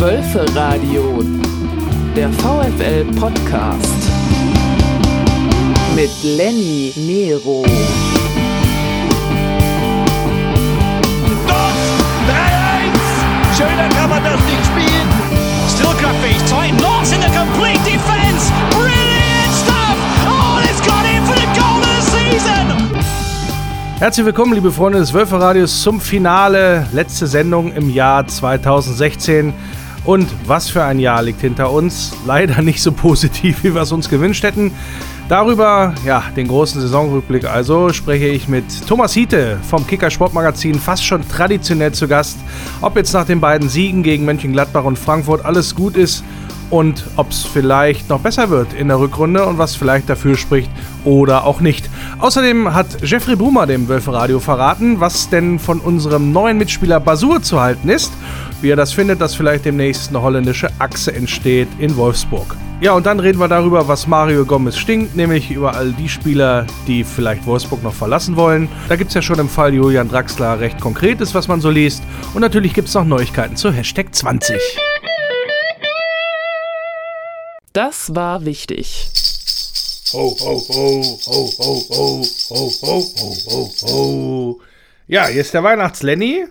Wölferadio, der VfL-Podcast. Mit Lenny Nero. Dort 3-1! Schöner kann man das nicht spielen. Still Cutfish, tight knots in the complete defense. Brilliant stuff! Oh, it's got in for the goal of the season! Herzlich willkommen, liebe Freunde des Wölferradios, zum Finale. Letzte Sendung im Jahr 2016. Und was für ein Jahr liegt hinter uns. Leider nicht so positiv, wie wir es uns gewünscht hätten. Darüber, ja, den großen Saisonrückblick also, spreche ich mit Thomas Hiete vom Kicker Sportmagazin, fast schon traditionell zu Gast. Ob jetzt nach den beiden Siegen gegen Mönchengladbach und Frankfurt alles gut ist und ob es vielleicht noch besser wird in der Rückrunde und was vielleicht dafür spricht oder auch nicht. Außerdem hat Jeffrey Brumer dem Wölferadio verraten, was denn von unserem neuen Mitspieler Basur zu halten ist, wie er das findet, dass vielleicht demnächst eine holländische Achse entsteht in Wolfsburg. Ja, und dann reden wir darüber, was Mario Gomez stinkt, nämlich über all die Spieler, die vielleicht Wolfsburg noch verlassen wollen. Da gibt es ja schon im Fall Julian Draxler recht Konkretes, was man so liest. Und natürlich gibt es noch Neuigkeiten zu Hashtag 20. Das war wichtig. Ho, ho, ho, ho, ho, ho, ho, ho, ho, ho. Ja, hier ist der Weihnachtslenny.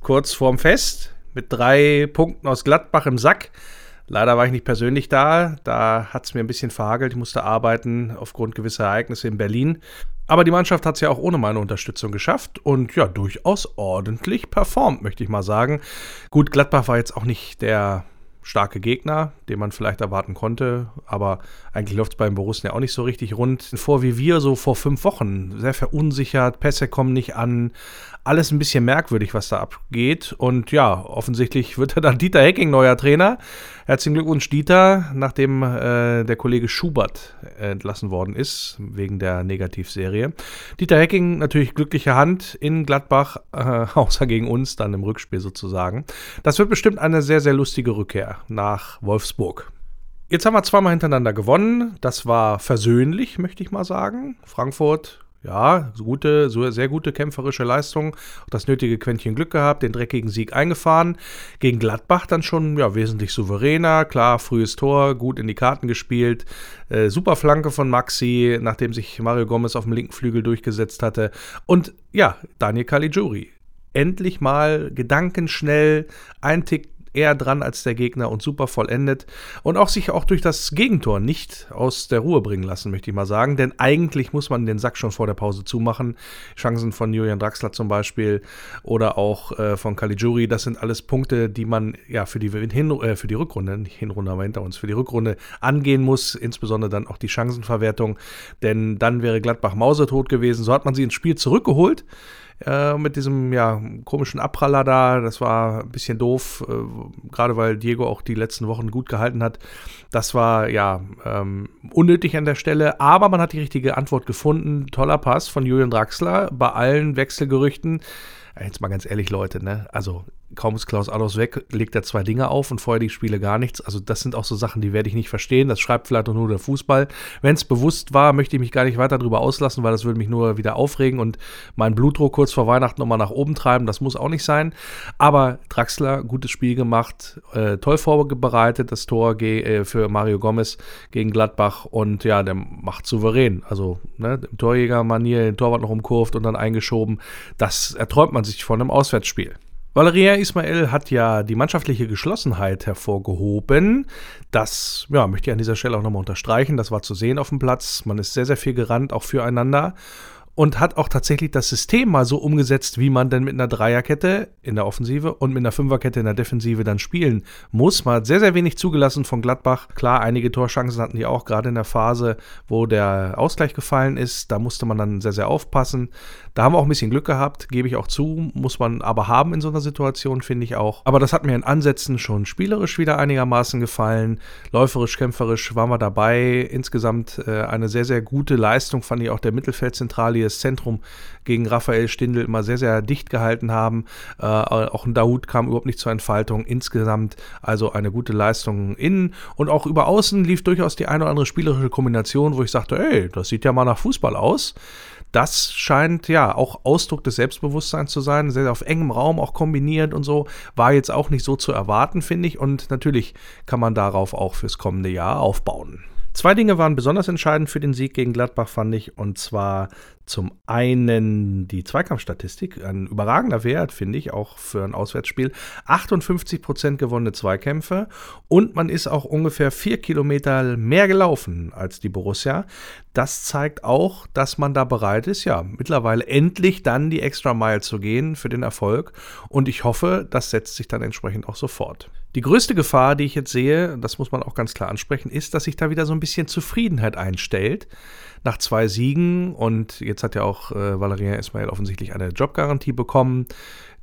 Kurz vorm Fest. Mit drei Punkten aus Gladbach im Sack. Leider war ich nicht persönlich da. Da hat es mir ein bisschen verhagelt. Ich musste arbeiten aufgrund gewisser Ereignisse in Berlin. Aber die Mannschaft hat es ja auch ohne meine Unterstützung geschafft und ja, durchaus ordentlich performt, möchte ich mal sagen. Gut, Gladbach war jetzt auch nicht der starke Gegner, den man vielleicht erwarten konnte. Aber eigentlich läuft es beim Borussen ja auch nicht so richtig rund. Vor wie wir, so vor fünf Wochen. Sehr verunsichert, Pässe kommen nicht an. Alles ein bisschen merkwürdig, was da abgeht. Und ja, offensichtlich wird dann Dieter Hecking neuer Trainer. Herzlichen Glückwunsch, Dieter, nachdem äh, der Kollege Schubert entlassen worden ist, wegen der Negativserie. Dieter Hecking natürlich glückliche Hand in Gladbach, äh, außer gegen uns, dann im Rückspiel sozusagen. Das wird bestimmt eine sehr, sehr lustige Rückkehr nach Wolfsburg. Jetzt haben wir zweimal hintereinander gewonnen. Das war versöhnlich, möchte ich mal sagen. Frankfurt ja, gute, sehr gute kämpferische Leistung, das nötige Quäntchen Glück gehabt, den dreckigen Sieg eingefahren. Gegen Gladbach dann schon ja, wesentlich souveräner, klar, frühes Tor, gut in die Karten gespielt. Äh, super Flanke von Maxi, nachdem sich Mario Gomez auf dem linken Flügel durchgesetzt hatte. Und ja, Daniel Caligiuri. Endlich mal gedankenschnell, ein Tick eher dran als der Gegner und super vollendet und auch sich auch durch das Gegentor nicht aus der Ruhe bringen lassen, möchte ich mal sagen. Denn eigentlich muss man den Sack schon vor der Pause zumachen. Chancen von Julian Draxler zum Beispiel oder auch äh, von Caligiuri, das sind alles Punkte, die man ja für die, Hin äh, für die Rückrunde, nicht Hinrunde aber hinter uns, für die Rückrunde angehen muss, insbesondere dann auch die Chancenverwertung, denn dann wäre Gladbach mausetot gewesen. So hat man sie ins Spiel zurückgeholt äh, mit diesem ja, komischen Abpraller da. Das war ein bisschen doof, äh, gerade weil Diego auch die letzten Wochen gut gehalten hat. Das war ja ähm, unnötig an der Stelle, aber man hat die richtige Antwort gefunden. Toller Pass von Julian Draxler bei allen Wechselgerüchten. Jetzt mal ganz ehrlich, Leute, ne? Also kaum ist Klaus Allofs weg, legt er zwei Dinge auf und vorher die Spiele gar nichts. Also das sind auch so Sachen, die werde ich nicht verstehen. Das schreibt vielleicht nur der Fußball. Wenn es bewusst war, möchte ich mich gar nicht weiter darüber auslassen, weil das würde mich nur wieder aufregen und meinen Blutdruck kurz vor Weihnachten nochmal nach oben treiben. Das muss auch nicht sein. Aber Draxler, gutes Spiel gemacht, äh, toll vorbereitet, das Tor äh, für Mario Gomez gegen Gladbach und ja, der macht souverän. Also ne, im Torjäger-Manier den Torwart noch umkurvt und dann eingeschoben. Das erträumt man sich von einem Auswärtsspiel. Valeria Ismail hat ja die mannschaftliche Geschlossenheit hervorgehoben. Das ja, möchte ich an dieser Stelle auch nochmal unterstreichen. Das war zu sehen auf dem Platz. Man ist sehr, sehr viel gerannt, auch füreinander und hat auch tatsächlich das System mal so umgesetzt, wie man denn mit einer Dreierkette in der Offensive und mit einer Fünferkette in der Defensive dann spielen muss. Man hat sehr, sehr wenig zugelassen von Gladbach. Klar, einige Torschancen hatten die auch, gerade in der Phase, wo der Ausgleich gefallen ist. Da musste man dann sehr, sehr aufpassen. Da haben wir auch ein bisschen Glück gehabt, gebe ich auch zu, muss man aber haben in so einer Situation, finde ich auch. Aber das hat mir in Ansätzen schon spielerisch wieder einigermaßen gefallen. Läuferisch, kämpferisch waren wir dabei. Insgesamt äh, eine sehr, sehr gute Leistung fand ich auch der Mittelfeldzentrale das Zentrum gegen Raphael Stindl immer sehr, sehr dicht gehalten haben. Äh, auch ein Dahoud kam überhaupt nicht zur Entfaltung. Insgesamt also eine gute Leistung innen und auch über außen lief durchaus die eine oder andere spielerische Kombination, wo ich sagte, ey, das sieht ja mal nach Fußball aus das scheint ja auch Ausdruck des Selbstbewusstseins zu sein, sehr auf engem Raum auch kombiniert und so, war jetzt auch nicht so zu erwarten, finde ich. Und natürlich kann man darauf auch fürs kommende Jahr aufbauen. Zwei Dinge waren besonders entscheidend für den Sieg gegen Gladbach, fand ich. Und zwar zum einen die Zweikampfstatistik, ein überragender Wert, finde ich, auch für ein Auswärtsspiel. 58% gewonnene Zweikämpfe und man ist auch ungefähr vier Kilometer mehr gelaufen als die Borussia. Das zeigt auch, dass man da bereit ist, ja, mittlerweile endlich dann die Extra Mile zu gehen für den Erfolg. Und ich hoffe, das setzt sich dann entsprechend auch sofort. Die größte Gefahr, die ich jetzt sehe, das muss man auch ganz klar ansprechen, ist, dass sich da wieder so ein bisschen Zufriedenheit einstellt. Nach zwei Siegen und jetzt hat ja auch äh, Valeria Ismail offensichtlich eine Jobgarantie bekommen.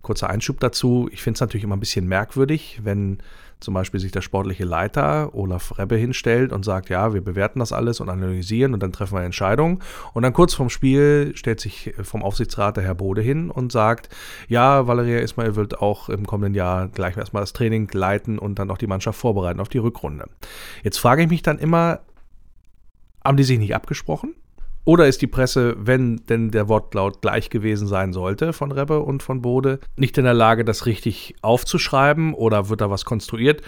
Kurzer Einschub dazu. Ich finde es natürlich immer ein bisschen merkwürdig, wenn zum Beispiel sich der sportliche Leiter Olaf Rebbe hinstellt und sagt, ja, wir bewerten das alles und analysieren und dann treffen wir Entscheidungen. Und dann kurz vorm Spiel stellt sich vom Aufsichtsrat der Herr Bode hin und sagt, ja, Valeria Ismail wird auch im kommenden Jahr gleich erstmal das Training leiten und dann auch die Mannschaft vorbereiten auf die Rückrunde. Jetzt frage ich mich dann immer, haben die sich nicht abgesprochen? Oder ist die Presse, wenn denn der Wortlaut gleich gewesen sein sollte von Rebbe und von Bode, nicht in der Lage, das richtig aufzuschreiben oder wird da was konstruiert?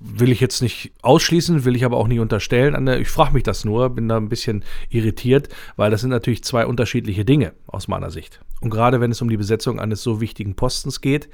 Will ich jetzt nicht ausschließen, will ich aber auch nicht unterstellen. Ich frage mich das nur, bin da ein bisschen irritiert, weil das sind natürlich zwei unterschiedliche Dinge aus meiner Sicht. Und gerade wenn es um die Besetzung eines so wichtigen Postens geht,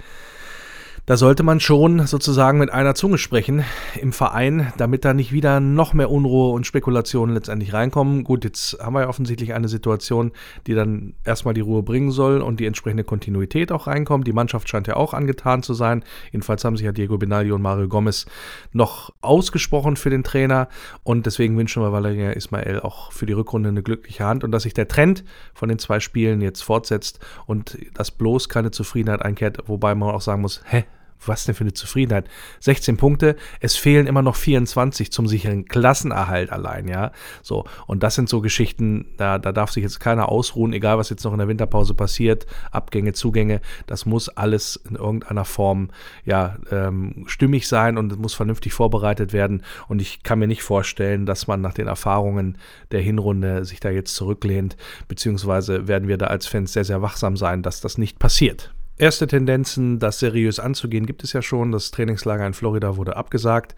da sollte man schon sozusagen mit einer Zunge sprechen im Verein, damit da nicht wieder noch mehr Unruhe und Spekulationen letztendlich reinkommen. Gut, jetzt haben wir ja offensichtlich eine Situation, die dann erstmal die Ruhe bringen soll und die entsprechende Kontinuität auch reinkommt. Die Mannschaft scheint ja auch angetan zu sein. Jedenfalls haben sich ja Diego Benaglio und Mario Gomez noch ausgesprochen für den Trainer und deswegen wünschen wir Valeria Ismael auch für die Rückrunde eine glückliche Hand und dass sich der Trend von den zwei Spielen jetzt fortsetzt und dass bloß keine Zufriedenheit einkehrt, wobei man auch sagen muss, hä, was denn für eine Zufriedenheit? 16 Punkte, es fehlen immer noch 24 zum sicheren Klassenerhalt allein, ja. So, und das sind so Geschichten, da, da darf sich jetzt keiner ausruhen, egal was jetzt noch in der Winterpause passiert, Abgänge, Zugänge, das muss alles in irgendeiner Form, ja, ähm, stimmig sein und muss vernünftig vorbereitet werden. Und ich kann mir nicht vorstellen, dass man nach den Erfahrungen der Hinrunde sich da jetzt zurücklehnt, beziehungsweise werden wir da als Fans sehr, sehr wachsam sein, dass das nicht passiert. Erste Tendenzen, das seriös anzugehen, gibt es ja schon. Das Trainingslager in Florida wurde abgesagt,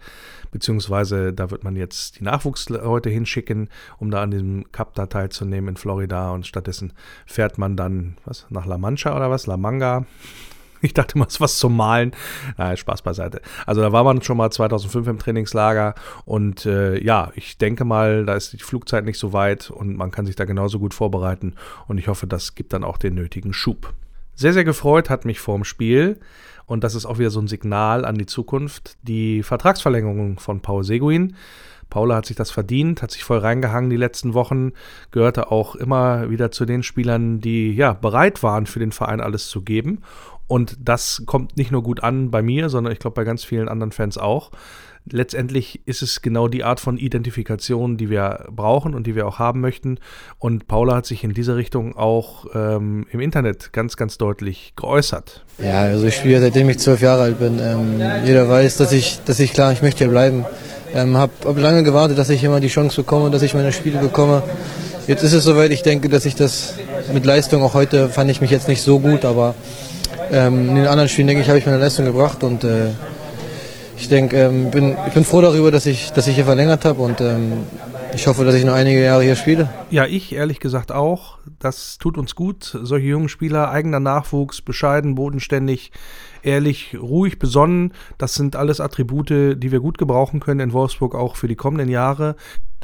beziehungsweise da wird man jetzt die Nachwuchsleute hinschicken, um da an diesem Cup da teilzunehmen in Florida und stattdessen fährt man dann, was, nach La Mancha oder was? La Manga? Ich dachte mal, es ist was zum Malen. Nein, Spaß beiseite. Also da war man schon mal 2005 im Trainingslager und äh, ja, ich denke mal, da ist die Flugzeit nicht so weit und man kann sich da genauso gut vorbereiten und ich hoffe, das gibt dann auch den nötigen Schub. Sehr, sehr gefreut hat mich vorm Spiel, und das ist auch wieder so ein Signal an die Zukunft, die Vertragsverlängerung von Paul Seguin. Paula hat sich das verdient, hat sich voll reingehangen die letzten Wochen, gehörte auch immer wieder zu den Spielern, die ja bereit waren, für den Verein alles zu geben. Und das kommt nicht nur gut an bei mir, sondern ich glaube bei ganz vielen anderen Fans auch letztendlich ist es genau die Art von Identifikation, die wir brauchen und die wir auch haben möchten. Und Paula hat sich in dieser Richtung auch ähm, im Internet ganz, ganz deutlich geäußert. Ja, also ich spiele seitdem ich zwölf Jahre alt bin. Ähm, jeder weiß, dass ich, dass ich klar, ich möchte hier bleiben. Ähm, habe hab lange gewartet, dass ich immer die Chance bekomme, dass ich meine Spiele bekomme. Jetzt ist es soweit, ich denke, dass ich das mit Leistung, auch heute fand ich mich jetzt nicht so gut, aber ähm, in den anderen Spielen, denke ich, habe ich meine Leistung gebracht und äh, ich denke, ähm, bin, ich bin froh darüber, dass ich, dass ich hier verlängert habe und ähm, ich hoffe, dass ich noch einige Jahre hier spiele. Ja, ich ehrlich gesagt auch. Das tut uns gut. Solche jungen Spieler, eigener Nachwuchs, bescheiden, bodenständig, ehrlich, ruhig, besonnen. Das sind alles Attribute, die wir gut gebrauchen können in Wolfsburg auch für die kommenden Jahre.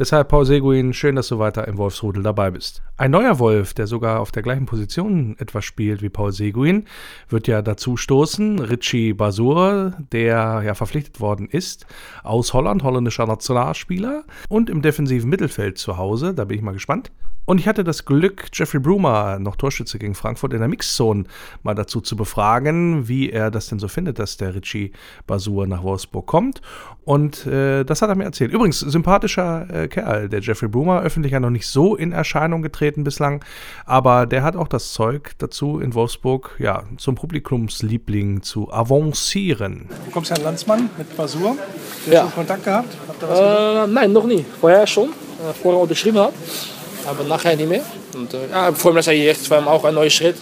Deshalb, Paul Seguin, schön, dass du weiter im Wolfsrudel dabei bist. Ein neuer Wolf, der sogar auf der gleichen Position etwas spielt wie Paul Seguin, wird ja dazu stoßen. Richie Basur, der ja verpflichtet worden ist, aus Holland, holländischer Nationalspieler und im defensiven Mittelfeld zu Hause. Da bin ich mal gespannt. Und ich hatte das Glück, Jeffrey Brumer, noch Torschütze gegen Frankfurt in der Mixzone, mal dazu zu befragen, wie er das denn so findet, dass der Richie Basur nach Wolfsburg kommt. Und äh, das hat er mir erzählt. Übrigens, sympathischer äh, Kerl, der Jeffrey Brumer, öffentlich ja noch nicht so in Erscheinung getreten bislang, aber der hat auch das Zeug dazu, in Wolfsburg ja, zum Publikumsliebling zu avancieren. Du kommst ja ein Landsmann mit Basur. Hast Ja. du Kontakt gehabt? Habt ihr was gemacht? Äh, nein, noch nie. Vorher schon, äh, vorher unterschrieben hat, aber nachher nicht mehr. Und, äh, ja, vor allem, hier echt, war auch ein neuer Schritt.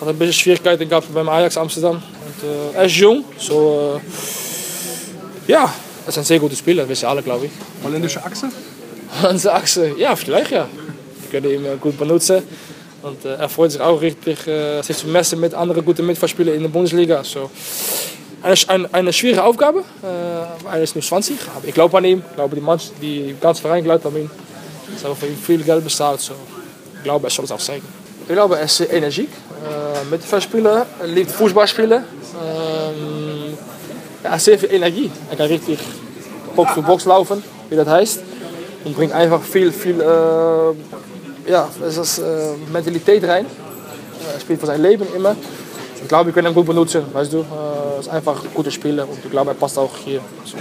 Hat ein bisschen Schwierigkeiten gehabt beim Ajax Amsterdam. Und, äh, er ist jung, so äh, ja, er ist ein sehr guter Spieler, wissen alle, glaube ich. Holländische Achse? Onze Achse, ja, vielleicht ja. Wir können ihn gut benutzen. Und äh, er freut sich auch richtig, äh, sich zu messen mit anderen guten Mitfahrspielern in der Bundesliga. So. Eine, eine, schwierige Aufgabe. Äh, er ist nur 20, aber ich glaube an ihn. Ich glaube, die, die ganze Verein glaubt an ihn. Ihn viel Geld bezahlt. So. Ich glaube, er soll es auch zeigen. Ich glaube, er ist energiek. Äh, Mitfahrspieler, er liebt Fußball spielen. Ähm, er sehr viel Energie. Er kann richtig Box für Box laufen, wie das heißt. Und bringt einfach viel, viel äh, ja, das ist, äh, Mentalität rein. Er spielt für sein Leben immer. Ich glaube, wir können ihn gut benutzen. Weißt du, äh, ist einfach ein guter Spieler und ich glaube, er passt auch hier zu.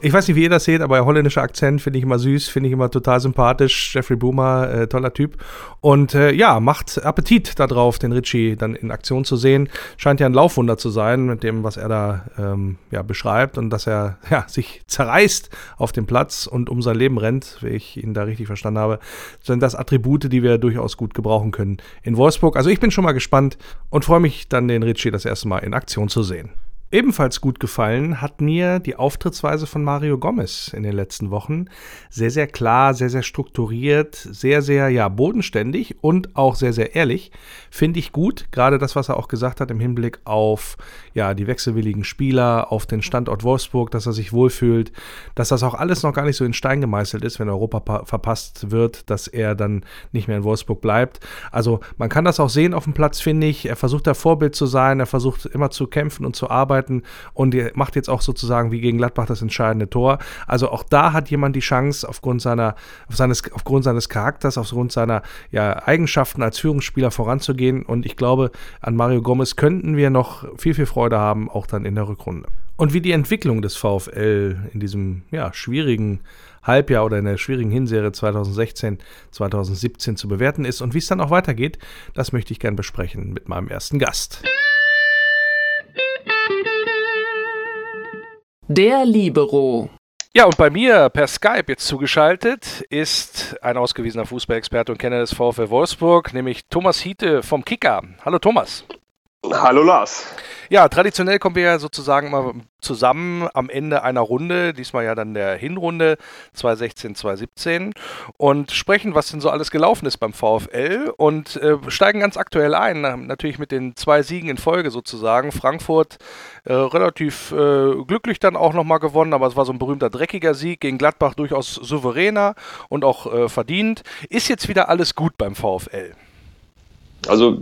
Ich weiß nicht, wie ihr das seht, aber der holländische Akzent finde ich immer süß, finde ich immer total sympathisch. Jeffrey Boomer, äh, toller Typ. Und äh, ja, macht Appetit darauf, den Richie dann in Aktion zu sehen. Scheint ja ein Laufwunder zu sein mit dem, was er da ähm, ja, beschreibt und dass er ja, sich zerreißt auf dem Platz und um sein Leben rennt, wie ich ihn da richtig verstanden habe. Sind das Attribute, die wir durchaus gut gebrauchen können in Wolfsburg. Also ich bin schon mal gespannt und freue mich dann, den Richie das erste Mal in Aktion zu sehen. Ebenfalls gut gefallen hat mir die Auftrittsweise von Mario Gomez in den letzten Wochen. Sehr, sehr klar, sehr, sehr strukturiert, sehr, sehr, ja, bodenständig und auch sehr, sehr ehrlich. Finde ich gut. Gerade das, was er auch gesagt hat im Hinblick auf, ja, die wechselwilligen Spieler, auf den Standort Wolfsburg, dass er sich wohlfühlt, dass das auch alles noch gar nicht so in Stein gemeißelt ist, wenn Europa pa- verpasst wird, dass er dann nicht mehr in Wolfsburg bleibt. Also man kann das auch sehen auf dem Platz, finde ich. Er versucht da Vorbild zu sein, er versucht immer zu kämpfen und zu arbeiten und er macht jetzt auch sozusagen wie gegen Gladbach das entscheidende Tor. Also auch da hat jemand die Chance, aufgrund seiner, auf seines, aufgrund seines Charakters, aufgrund seiner ja, Eigenschaften als Führungsspieler voranzugehen. Und ich glaube, an Mario Gomez könnten wir noch viel, viel Freude haben, auch dann in der Rückrunde. Und wie die Entwicklung des VfL in diesem ja, schwierigen Halbjahr oder in der schwierigen Hinserie 2016, 2017 zu bewerten ist und wie es dann auch weitergeht, das möchte ich gern besprechen mit meinem ersten Gast. Der Libero. Ja, und bei mir per Skype jetzt zugeschaltet ist ein ausgewiesener Fußballexperte und Kenner des VfL Wolfsburg, nämlich Thomas Hiete vom Kicker. Hallo Thomas. Hallo Lars. Ja, traditionell kommen wir ja sozusagen mal zusammen am Ende einer Runde, diesmal ja dann der Hinrunde 2016, 2017 und sprechen, was denn so alles gelaufen ist beim VfL und äh, steigen ganz aktuell ein, na- natürlich mit den zwei Siegen in Folge sozusagen. Frankfurt äh, relativ äh, glücklich dann auch nochmal gewonnen, aber es war so ein berühmter dreckiger Sieg gegen Gladbach durchaus souveräner und auch äh, verdient. Ist jetzt wieder alles gut beim VfL? Also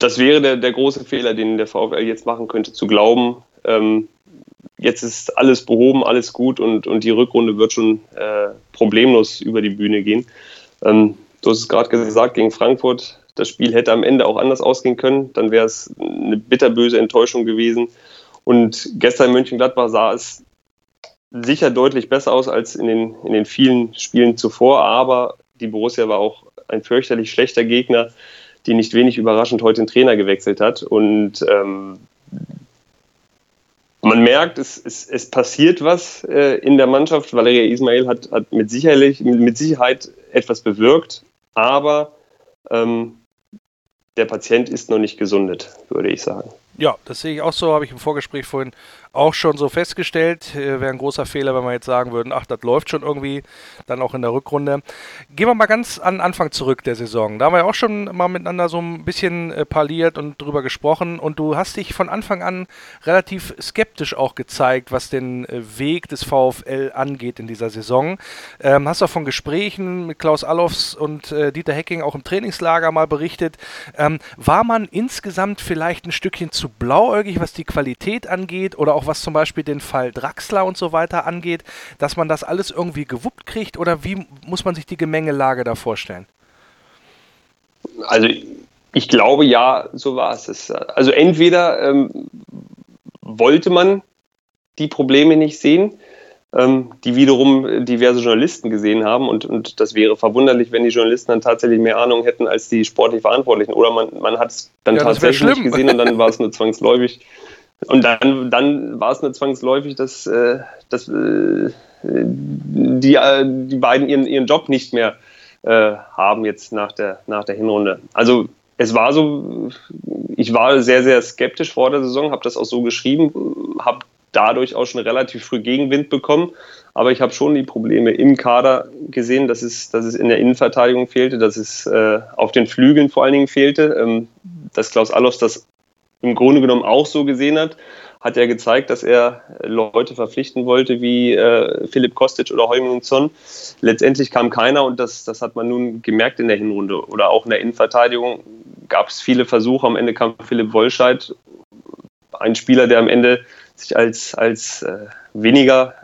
das wäre der, der große Fehler, den der VfL jetzt machen könnte, zu glauben, ähm, jetzt ist alles behoben, alles gut und, und die Rückrunde wird schon äh, problemlos über die Bühne gehen. Ähm, du hast es gerade gesagt, gegen Frankfurt, das Spiel hätte am Ende auch anders ausgehen können, dann wäre es eine bitterböse Enttäuschung gewesen. Und gestern in Mönchengladbach sah es sicher deutlich besser aus als in den, in den vielen Spielen zuvor, aber die Borussia war auch ein fürchterlich schlechter Gegner, die nicht wenig überraschend heute den Trainer gewechselt hat. Und ähm, man merkt, es, es, es passiert was äh, in der Mannschaft. Valeria Ismail hat, hat mit, sicherlich, mit Sicherheit etwas bewirkt, aber ähm, der Patient ist noch nicht gesundet, würde ich sagen. Ja, das sehe ich auch so, habe ich im Vorgespräch vorhin auch schon so festgestellt. Äh, Wäre ein großer Fehler, wenn wir jetzt sagen würden, ach, das läuft schon irgendwie, dann auch in der Rückrunde. Gehen wir mal ganz an Anfang zurück der Saison. Da haben wir ja auch schon mal miteinander so ein bisschen äh, parliert und drüber gesprochen und du hast dich von Anfang an relativ skeptisch auch gezeigt, was den äh, Weg des VfL angeht in dieser Saison. Ähm, hast auch von Gesprächen mit Klaus Allofs und äh, Dieter Hecking auch im Trainingslager mal berichtet. Ähm, war man insgesamt vielleicht ein Stückchen zu blauäugig, was die Qualität angeht oder auch was zum Beispiel den Fall Draxler und so weiter angeht, dass man das alles irgendwie gewuppt kriegt oder wie muss man sich die Gemengelage da vorstellen? Also ich glaube ja, so war es. Also entweder ähm, wollte man die Probleme nicht sehen, ähm, die wiederum diverse Journalisten gesehen haben. Und, und das wäre verwunderlich, wenn die Journalisten dann tatsächlich mehr Ahnung hätten als die sportlich Verantwortlichen. Oder man, man hat es dann ja, tatsächlich nicht gesehen und dann war es nur zwangsläufig. Und dann, dann war es nur zwangsläufig, dass, äh, dass äh, die, äh, die beiden ihren, ihren Job nicht mehr äh, haben jetzt nach der, nach der Hinrunde. Also es war so, ich war sehr, sehr skeptisch vor der Saison, habe das auch so geschrieben, habe dadurch auch schon relativ früh Gegenwind bekommen. Aber ich habe schon die Probleme im Kader gesehen, dass es, dass es in der Innenverteidigung fehlte, dass es äh, auf den Flügeln vor allen Dingen fehlte, ähm, dass Klaus Allofs das im Grunde genommen auch so gesehen hat hat er gezeigt, dass er Leute verpflichten wollte wie äh, Philipp Kostic oder Heung Son. Letztendlich kam keiner und das, das hat man nun gemerkt in der Hinrunde oder auch in der Innenverteidigung gab es viele Versuche. Am Ende kam Philipp Wollscheid, ein Spieler, der am Ende sich als, als äh, weniger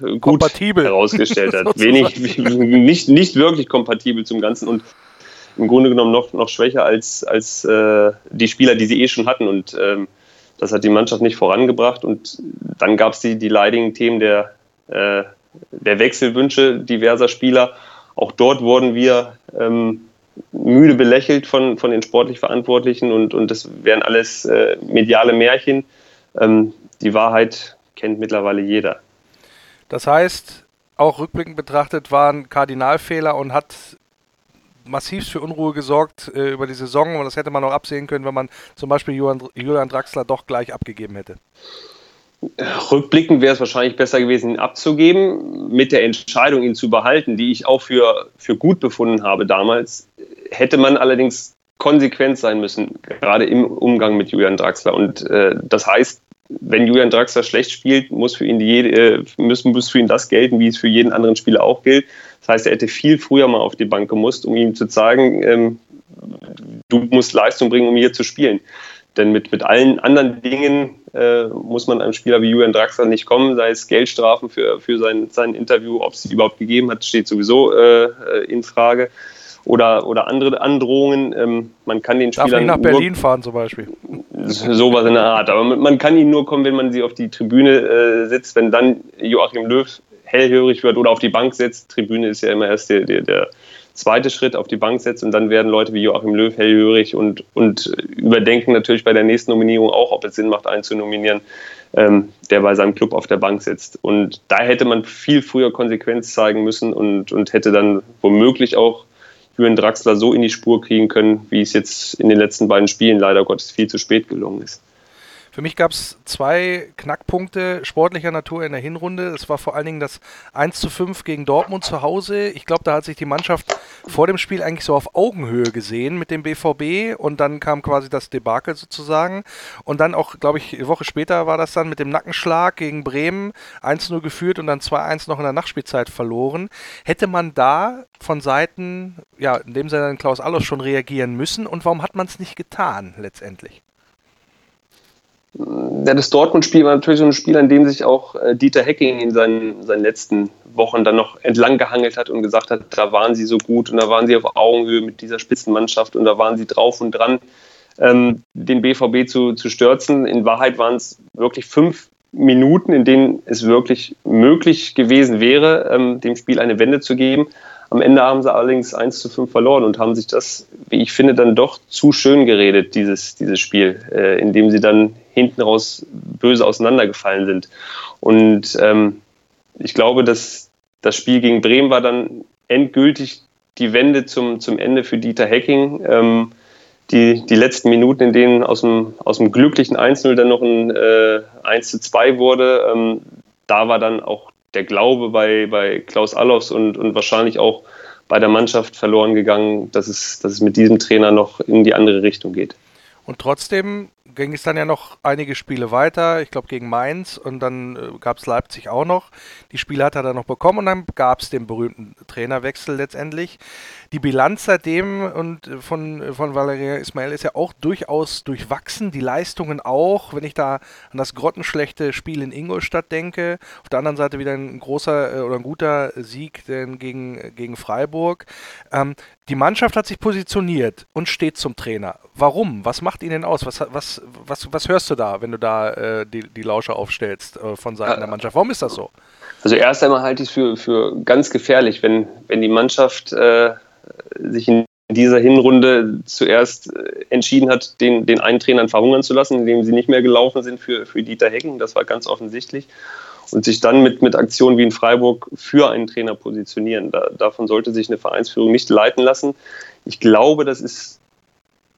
äh, gut kompatibel. herausgestellt hat. Wenig, nicht, nicht wirklich kompatibel zum Ganzen und im Grunde genommen noch, noch schwächer als, als äh, die Spieler, die sie eh schon hatten. Und ähm, das hat die Mannschaft nicht vorangebracht. Und dann gab es die, die leidigen Themen der, äh, der Wechselwünsche diverser Spieler. Auch dort wurden wir ähm, müde belächelt von, von den sportlich Verantwortlichen und, und das wären alles äh, mediale Märchen. Ähm, die Wahrheit kennt mittlerweile jeder. Das heißt, auch rückblickend betrachtet war ein Kardinalfehler und hat massiv für Unruhe gesorgt äh, über die Saison und das hätte man auch absehen können, wenn man zum Beispiel Julian, Julian Draxler doch gleich abgegeben hätte. Rückblickend wäre es wahrscheinlich besser gewesen, ihn abzugeben. Mit der Entscheidung, ihn zu behalten, die ich auch für, für gut befunden habe damals, hätte man allerdings konsequent sein müssen, gerade im Umgang mit Julian Draxler. Und äh, das heißt, wenn Julian Draxler schlecht spielt, muss für ihn, die, äh, müssen, muss für ihn das gelten, wie es für jeden anderen Spieler auch gilt. Das heißt, er hätte viel früher mal auf die Bank gemusst, um ihm zu zeigen, ähm, du musst Leistung bringen, um hier zu spielen. Denn mit, mit allen anderen Dingen äh, muss man einem Spieler wie Julian Draxler nicht kommen, sei es Geldstrafen für, für sein, sein Interview, ob es sie überhaupt gegeben hat, steht sowieso äh, äh in Frage. Oder, oder andere Androhungen. Ähm, man kann den Spielern. Darf nicht nach Berlin fahren zum Beispiel. Sowas in der Art. Aber man kann ihnen nur kommen, wenn man sie auf die Tribüne äh, sitzt, wenn dann Joachim Löw hellhörig wird oder auf die Bank setzt. Tribüne ist ja immer erst der, der, der zweite Schritt auf die Bank setzt und dann werden Leute wie Joachim Löw hellhörig und, und überdenken natürlich bei der nächsten Nominierung auch, ob es Sinn macht, einen zu nominieren, ähm, der bei seinem Club auf der Bank sitzt. Und da hätte man viel früher Konsequenz zeigen müssen und, und hätte dann womöglich auch Julian Draxler so in die Spur kriegen können, wie es jetzt in den letzten beiden Spielen leider Gottes viel zu spät gelungen ist. Für mich gab es zwei Knackpunkte sportlicher Natur in der Hinrunde. Es war vor allen Dingen das 1 zu 5 gegen Dortmund zu Hause. Ich glaube, da hat sich die Mannschaft vor dem Spiel eigentlich so auf Augenhöhe gesehen mit dem BVB und dann kam quasi das Debakel sozusagen. Und dann auch, glaube ich, eine Woche später war das dann mit dem Nackenschlag gegen Bremen 1-0 geführt und dann 2-1 noch in der Nachspielzeit verloren. Hätte man da von Seiten, ja, in dem Sinne Klaus Allers schon reagieren müssen und warum hat man es nicht getan letztendlich? Ja, das Dortmund-Spiel war natürlich so ein Spiel, an dem sich auch äh, Dieter Hecking in seinen, seinen letzten Wochen dann noch entlang gehangelt hat und gesagt hat, da waren sie so gut und da waren sie auf Augenhöhe mit dieser Spitzenmannschaft und da waren sie drauf und dran, ähm, den BVB zu, zu stürzen. In Wahrheit waren es wirklich fünf Minuten, in denen es wirklich möglich gewesen wäre, ähm, dem Spiel eine Wende zu geben. Am Ende haben sie allerdings 1 zu 5 verloren und haben sich das, wie ich finde, dann doch zu schön geredet, dieses, dieses Spiel, äh, in dem sie dann hinten raus böse auseinandergefallen sind. Und ähm, ich glaube, dass das Spiel gegen Bremen war dann endgültig die Wende zum, zum Ende für Dieter Hecking. Ähm, die, die letzten Minuten, in denen aus dem, aus dem glücklichen 1-0 dann noch ein äh, 1 2 wurde, ähm, da war dann auch der Glaube bei, bei Klaus Allofs und, und wahrscheinlich auch bei der Mannschaft verloren gegangen, dass es, dass es mit diesem Trainer noch in die andere Richtung geht. Und trotzdem ging es dann ja noch einige Spiele weiter, ich glaube gegen Mainz und dann äh, gab es Leipzig auch noch. Die Spiele hat er dann noch bekommen und dann gab es den berühmten Trainerwechsel letztendlich. Die Bilanz seitdem und äh, von, äh, von Valeria Ismail ist ja auch durchaus durchwachsen, die Leistungen auch, wenn ich da an das grottenschlechte Spiel in Ingolstadt denke. Auf der anderen Seite wieder ein großer äh, oder ein guter Sieg gegen, gegen Freiburg. Ähm, Die Mannschaft hat sich positioniert und steht zum Trainer. Warum? Was macht ihn denn aus? Was, was, was, was hörst du da, wenn du da äh, die, die Lauscher aufstellst äh, von Seiten der Mannschaft? Warum ist das so? Also erst einmal halte ich es für, für ganz gefährlich, wenn, wenn die Mannschaft äh, sich in dieser Hinrunde zuerst äh, entschieden hat, den, den einen Trainer verhungern zu lassen, indem sie nicht mehr gelaufen sind für, für Dieter Hecken. Das war ganz offensichtlich und sich dann mit, mit Aktionen wie in Freiburg für einen Trainer positionieren. Da, davon sollte sich eine Vereinsführung nicht leiten lassen. Ich glaube, das ist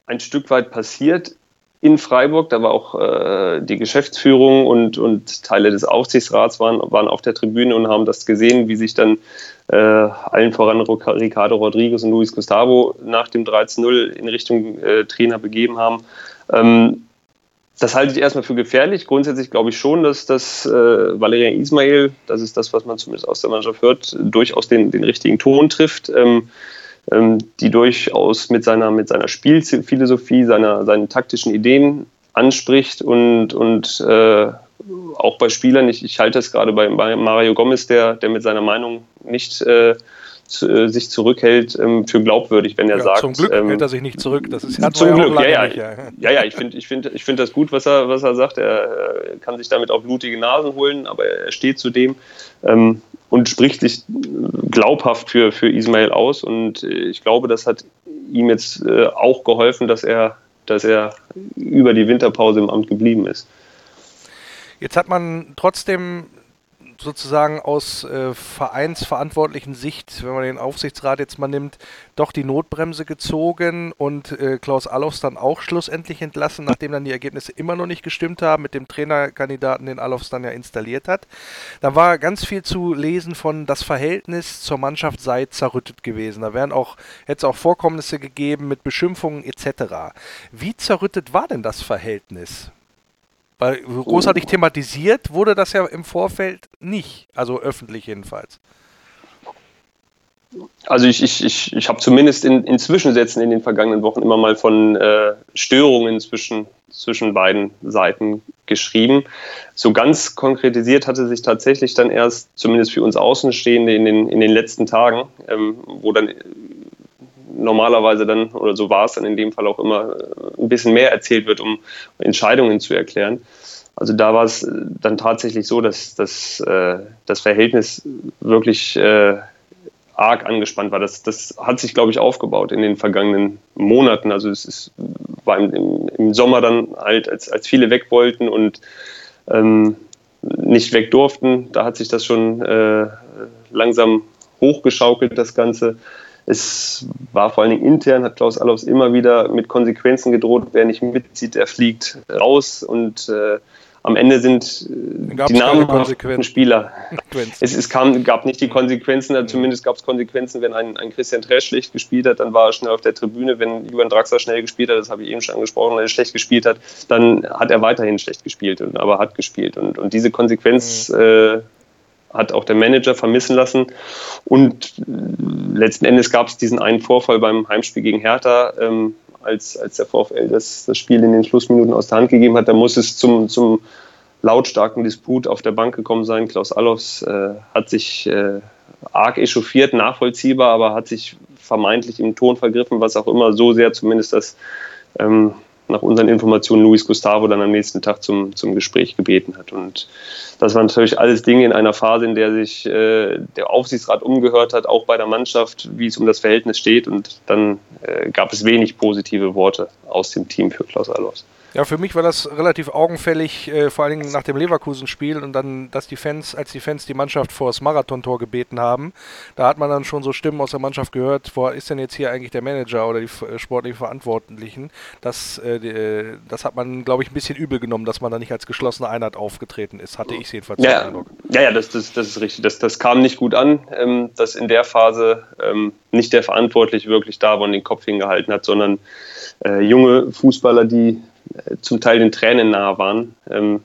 ein Stück weit passiert in Freiburg. Da war auch äh, die Geschäftsführung und, und Teile des Aufsichtsrats waren, waren auf der Tribüne und haben das gesehen, wie sich dann äh, allen voran Ricardo Rodriguez und Luis Gustavo nach dem 13-0 in Richtung äh, Trainer begeben haben. Ähm, das halte ich erstmal für gefährlich. Grundsätzlich glaube ich schon, dass das äh, Valerian Ismail, das ist das, was man zumindest aus der Mannschaft hört, durchaus den, den richtigen Ton trifft. Ähm, ähm, die durchaus mit seiner, mit seiner Spielphilosophie, seiner, seinen taktischen Ideen anspricht und, und äh, auch bei Spielern, ich, ich halte es gerade bei, Mario Gomez, der, der mit seiner Meinung nicht äh, zu, äh, sich zurückhält, ähm, für glaubwürdig, wenn er ja, sagt. Zum Glück ähm, hält er sich nicht zurück. Das ist ja zum Glück, ja, ja, nicht, ja. ja, ja, ich finde ich find, ich find das gut, was er, was er sagt. Er kann sich damit auch blutige Nasen holen, aber er steht zu dem ähm, und spricht sich glaubhaft für, für Ismail aus. Und äh, ich glaube, das hat ihm jetzt äh, auch geholfen, dass er, dass er über die Winterpause im Amt geblieben ist. Jetzt hat man trotzdem sozusagen aus äh, vereinsverantwortlichen Sicht, wenn man den Aufsichtsrat jetzt mal nimmt, doch die Notbremse gezogen und äh, Klaus Allofs dann auch schlussendlich entlassen, nachdem dann die Ergebnisse immer noch nicht gestimmt haben mit dem Trainerkandidaten, den Allofs dann ja installiert hat. Da war ganz viel zu lesen von, das Verhältnis zur Mannschaft sei zerrüttet gewesen. Da wären auch, hätte es auch Vorkommnisse gegeben mit Beschimpfungen etc. Wie zerrüttet war denn das Verhältnis? Weil großartig thematisiert wurde das ja im Vorfeld nicht, also öffentlich jedenfalls. Also ich, ich, ich, ich habe zumindest in, in Zwischensätzen in den vergangenen Wochen immer mal von äh, Störungen zwischen, zwischen beiden Seiten geschrieben. So ganz konkretisiert hatte sich tatsächlich dann erst, zumindest für uns Außenstehende, in den, in den letzten Tagen, ähm, wo dann normalerweise dann, oder so war es dann in dem Fall auch immer, äh, ein bisschen mehr erzählt wird, um Entscheidungen zu erklären. Also da war es dann tatsächlich so, dass, dass äh, das Verhältnis wirklich äh, arg angespannt war. Das, das hat sich, glaube ich, aufgebaut in den vergangenen Monaten. Also es ist, war im, im Sommer dann halt, als, als viele weg wollten und ähm, nicht weg durften, da hat sich das schon äh, langsam hochgeschaukelt, das Ganze. Es war vor allen Dingen intern, hat Klaus Allofs immer wieder mit Konsequenzen gedroht. Wer nicht mitzieht, der fliegt raus. Und äh, am Ende sind äh, die namhaften Spieler. es, es kam, gab nicht die Konsequenzen, mhm. zumindest gab es Konsequenzen, wenn ein, ein Christian Tresch schlecht gespielt hat, dann war er schnell auf der Tribüne. Wenn Julian Draxler schnell gespielt hat, das habe ich eben schon angesprochen, wenn er schlecht gespielt hat, dann hat er weiterhin schlecht gespielt, aber hat gespielt. Und, und diese Konsequenz mhm. äh, hat auch der Manager vermissen lassen. Und letzten Endes gab es diesen einen Vorfall beim Heimspiel gegen Hertha, ähm, als, als der VfL das, das Spiel in den Schlussminuten aus der Hand gegeben hat. Da muss es zum, zum lautstarken Disput auf der Bank gekommen sein. Klaus Allofs äh, hat sich äh, arg echauffiert, nachvollziehbar, aber hat sich vermeintlich im Ton vergriffen, was auch immer so sehr zumindest das ähm, nach unseren Informationen Luis Gustavo dann am nächsten Tag zum, zum Gespräch gebeten hat. Und das waren natürlich alles Dinge in einer Phase, in der sich äh, der Aufsichtsrat umgehört hat, auch bei der Mannschaft, wie es um das Verhältnis steht. Und dann äh, gab es wenig positive Worte aus dem Team für Klaus Allofs. Ja, für mich war das relativ augenfällig, äh, vor allen Dingen nach dem Leverkusen-Spiel und dann, dass die Fans, als die Fans die Mannschaft vor das Marathontor gebeten haben, da hat man dann schon so Stimmen aus der Mannschaft gehört, wo ist denn jetzt hier eigentlich der Manager oder die äh, sportlichen Verantwortlichen? Das, äh, die, äh, das hat man, glaube ich, ein bisschen übel genommen, dass man da nicht als geschlossene Einheit aufgetreten ist, hatte ich jedenfalls ja, den Eindruck. Ja, ja, das, das, das ist richtig. Das, das kam nicht gut an, ähm, dass in der Phase ähm, nicht der Verantwortliche wirklich da war und den Kopf hingehalten hat, sondern äh, junge Fußballer, die zum Teil den Tränen nahe waren. Ähm,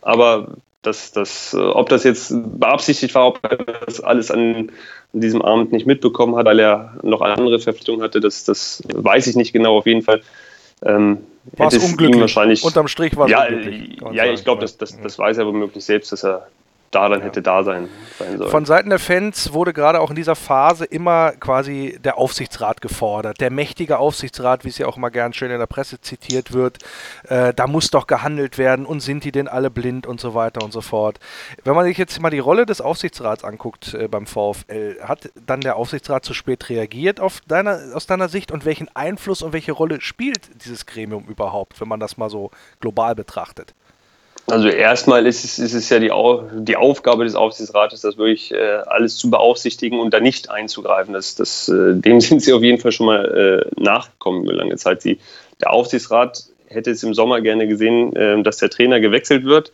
aber das, das, äh, ob das jetzt beabsichtigt war, ob er das alles an, an, diesem Abend nicht mitbekommen hat, weil er noch andere Verpflichtungen hatte, das, das weiß ich nicht genau. Auf jeden Fall ähm, war es unglücklich. Wahrscheinlich, Unterm Strich war es ja, unglücklich. Ja, ich glaube, das, das, das weiß er womöglich selbst, dass er da dann ja. hätte da sein, sein sollen. Von Seiten der Fans wurde gerade auch in dieser Phase immer quasi der Aufsichtsrat gefordert. Der mächtige Aufsichtsrat, wie es ja auch immer gern schön in der Presse zitiert wird. Äh, da muss doch gehandelt werden und sind die denn alle blind und so weiter und so fort. Wenn man sich jetzt mal die Rolle des Aufsichtsrats anguckt äh, beim VfL, hat dann der Aufsichtsrat zu spät reagiert auf deiner, aus deiner Sicht und welchen Einfluss und welche Rolle spielt dieses Gremium überhaupt, wenn man das mal so global betrachtet? Also erstmal ist es, ist es ja die, die Aufgabe des Aufsichtsrates, das wirklich äh, alles zu beaufsichtigen und da nicht einzugreifen. Das, das, äh, dem sind sie auf jeden Fall schon mal äh, nachgekommen über lange Zeit. Sie, der Aufsichtsrat hätte es im Sommer gerne gesehen, äh, dass der Trainer gewechselt wird.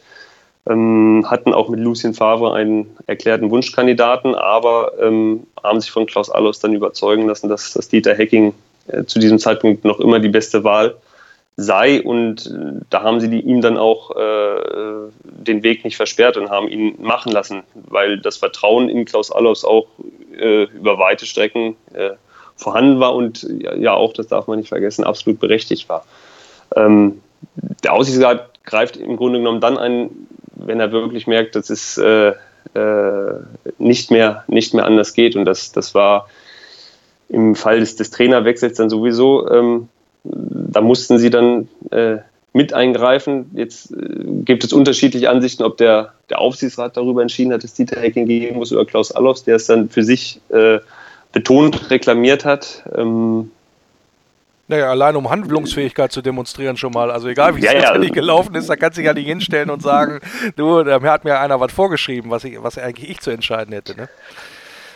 Ähm, hatten auch mit Lucien Favre einen erklärten Wunschkandidaten, aber ähm, haben sich von Klaus Allos dann überzeugen lassen, dass, dass Dieter Hecking äh, zu diesem Zeitpunkt noch immer die beste Wahl sei. Und äh, da haben sie die, ihm dann auch äh, den Weg nicht versperrt und haben ihn machen lassen, weil das Vertrauen in Klaus Allofs auch äh, über weite Strecken äh, vorhanden war und ja auch, das darf man nicht vergessen, absolut berechtigt war. Ähm, der Aussichtsrat greift im Grunde genommen dann ein, wenn er wirklich merkt, dass es äh, äh, nicht, mehr, nicht mehr anders geht. Und das, das war im Fall des, des Trainerwechsels dann sowieso ähm, da mussten sie dann äh, mit eingreifen. Jetzt äh, gibt es unterschiedliche Ansichten, ob der, der Aufsichtsrat darüber entschieden hat, dass Dieter Hecking gehen muss oder Klaus Allofs, der es dann für sich äh, betont reklamiert hat. Ähm, naja, allein um Handlungsfähigkeit zu demonstrieren schon mal. Also egal, wie es ja, ja. gelaufen ist, da kannst du dich ja nicht hinstellen und sagen, du, da hat mir einer was vorgeschrieben, was, ich, was eigentlich ich zu entscheiden hätte. Ne?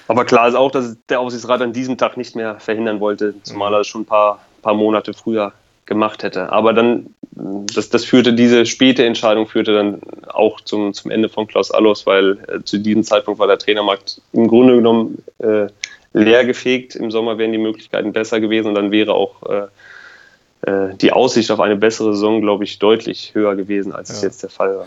Aber klar ist auch, dass der Aufsichtsrat an diesem Tag nicht mehr verhindern wollte, zumal er schon ein paar paar Monate früher gemacht hätte. Aber dann, das, das führte, diese späte Entscheidung führte dann auch zum, zum Ende von Klaus Allos, weil äh, zu diesem Zeitpunkt war der Trainermarkt im Grunde genommen äh, leer gefegt. Im Sommer wären die Möglichkeiten besser gewesen und dann wäre auch äh, äh die Aussicht auf eine bessere Saison, glaube ich, deutlich höher gewesen, als ja. es jetzt der Fall war.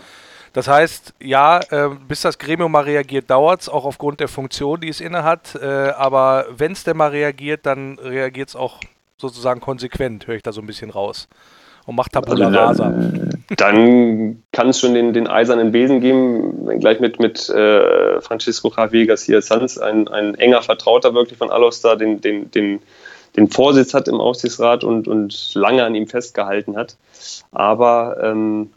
Das heißt, ja, äh, bis das Gremium mal reagiert, dauert es, auch aufgrund der Funktion, die es innehat. Äh, aber wenn es denn mal reagiert, dann reagiert es auch sozusagen konsequent, höre ich da so ein bisschen raus. Und macht Tabula also rasa. Dann kann es schon den, den eisernen Besen geben, gleich mit, mit äh, Francisco Javier Garcia Sanz, ein, ein enger Vertrauter wirklich von Alostar, den, den, den, den Vorsitz hat im Aufsichtsrat und, und lange an ihm festgehalten hat. Aber ähm,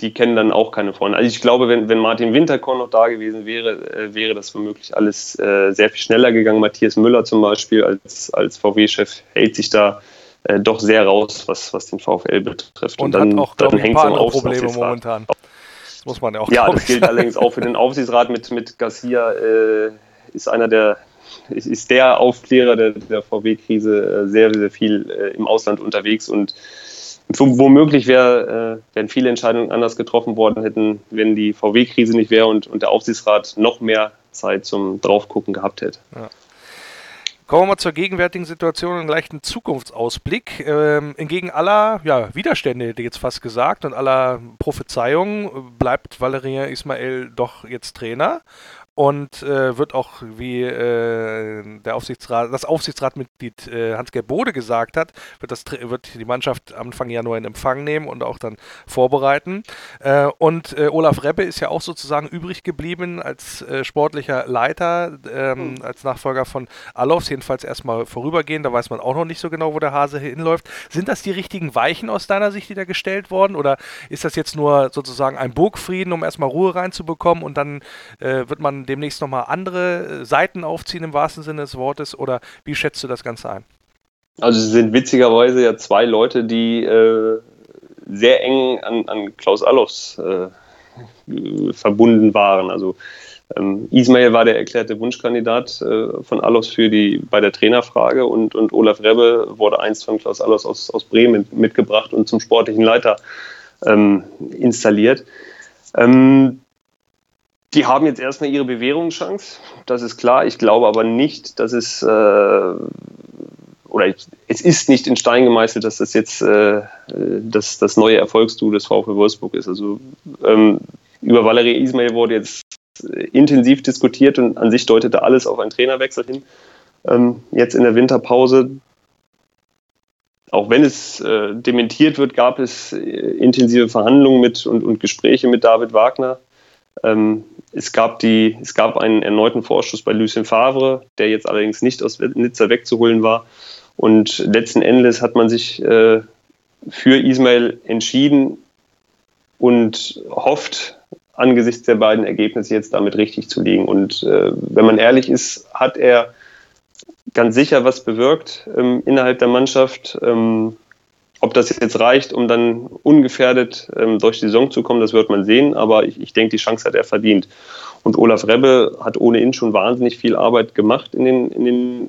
die kennen dann auch keine Freunde. Also ich glaube, wenn, wenn Martin Winterkorn noch da gewesen wäre, äh, wäre das womöglich alles äh, sehr viel schneller gegangen. Matthias Müller zum Beispiel als, als VW-Chef hält sich da äh, doch sehr raus, was, was den VfL betrifft. Und, Und dann, hat auch, dann hängt ein paar Probleme momentan. Das muss man ja auch Ja, das gilt allerdings auch für den Aufsichtsrat mit, mit Garcia. Äh, ist einer der ist der Aufklärer der, der VW-Krise äh, sehr, sehr viel äh, im Ausland unterwegs und womöglich wär, äh, wären viele Entscheidungen anders getroffen worden, hätten, wenn die VW-Krise nicht wäre und, und der Aufsichtsrat noch mehr Zeit zum Draufgucken gehabt hätte. Ja. Kommen wir mal zur gegenwärtigen Situation und einen leichten Zukunftsausblick. Ähm, entgegen aller ja, Widerstände, hätte ich jetzt fast gesagt, und aller Prophezeiungen bleibt Valérien Ismail doch jetzt Trainer und äh, wird auch, wie äh, der Aufsichtsrat, das Aufsichtsratmitglied äh, Hans-Gerd Bode gesagt hat, wird, das, wird die Mannschaft Anfang Januar in Empfang nehmen und auch dann vorbereiten. Äh, und äh, Olaf Reppe ist ja auch sozusagen übrig geblieben als äh, sportlicher Leiter, ähm, mhm. als Nachfolger von Alofs, jedenfalls erstmal vorübergehend, da weiß man auch noch nicht so genau, wo der Hase hinläuft. Sind das die richtigen Weichen aus deiner Sicht, die da gestellt worden oder ist das jetzt nur sozusagen ein Burgfrieden, um erstmal Ruhe reinzubekommen und dann wird man demnächst nochmal andere äh, Seiten aufziehen im wahrsten Sinne des Wortes oder wie schätzt du das Ganze ein? Also es sind witzigerweise ja zwei Leute, die äh, sehr eng an, an Klaus Allofs äh, verbunden waren. Also ähm, Ismail war der erklärte Wunschkandidat äh, von Allofs für die, bei der Trainerfrage und, und Olaf Rebbe wurde einst von Klaus Allofs aus, aus Bremen mitgebracht und zum sportlichen Leiter ähm, installiert. Ähm, die haben jetzt erstmal ihre Bewährungschance, das ist klar. Ich glaube aber nicht, dass es, äh, oder es ist nicht in Stein gemeißelt, dass das jetzt äh, das, das neue Erfolgsduo des VfL Wolfsburg ist. Also ähm, über Valerie Ismail wurde jetzt intensiv diskutiert und an sich deutete alles auf einen Trainerwechsel hin. Ähm, jetzt in der Winterpause, auch wenn es äh, dementiert wird, gab es äh, intensive Verhandlungen mit und, und Gespräche mit David Wagner. Ähm, es gab, die, es gab einen erneuten Vorschuss bei Lucien Favre, der jetzt allerdings nicht aus Nizza wegzuholen war. Und letzten Endes hat man sich äh, für Ismail entschieden und hofft, angesichts der beiden Ergebnisse jetzt damit richtig zu liegen. Und äh, wenn man ehrlich ist, hat er ganz sicher was bewirkt ähm, innerhalb der Mannschaft. Ähm, ob das jetzt reicht, um dann ungefährdet ähm, durch die Saison zu kommen, das wird man sehen. Aber ich, ich denke, die Chance hat er verdient. Und Olaf Rebbe hat ohnehin schon wahnsinnig viel Arbeit gemacht in den, in den